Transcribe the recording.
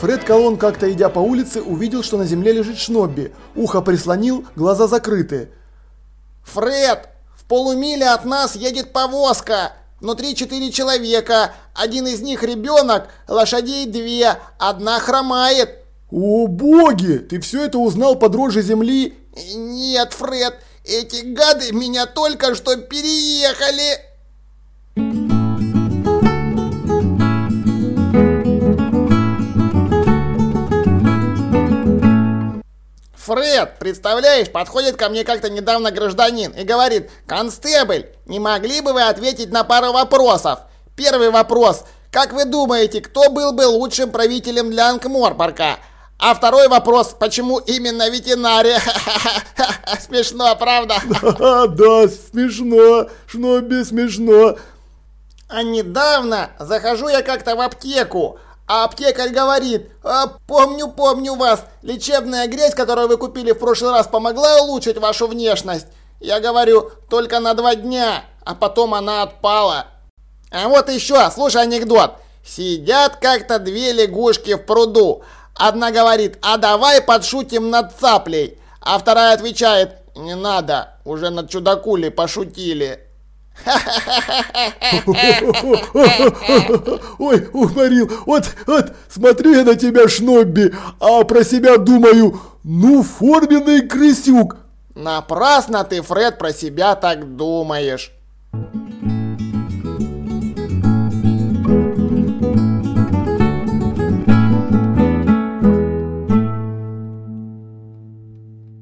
Фред Колон, как-то идя по улице, увидел, что на земле лежит Шнобби. Ухо прислонил, глаза закрыты. «Фред, в полумиле от нас едет повозка. Внутри четыре человека. Один из них ребенок, лошадей две, одна хромает». «О боги! Ты все это узнал под рожей земли?» «Нет, Фред, эти гады меня только что переехали!» Фред, представляешь, подходит ко мне как-то недавно гражданин и говорит, «Констебль, не могли бы вы ответить на пару вопросов? Первый вопрос, как вы думаете, кто был бы лучшим правителем для Анкморпорка? А второй вопрос, почему именно ветеринария? Смешно, правда? Да, да, смешно, Шноби, смешно. А недавно захожу я как-то в аптеку, а аптекарь говорит, а, помню, помню вас, лечебная грязь, которую вы купили в прошлый раз, помогла улучшить вашу внешность. Я говорю, только на два дня, а потом она отпала. А вот еще, слушай анекдот. Сидят как-то две лягушки в пруду. Одна говорит, а давай подшутим над цаплей. А вторая отвечает, не надо, уже над чудакулей пошутили. Ой, уморил. Вот, вот, смотрю я на тебя, Шнобби, а про себя думаю, ну, форменный крысюк. Напрасно ты, Фред, про себя так думаешь.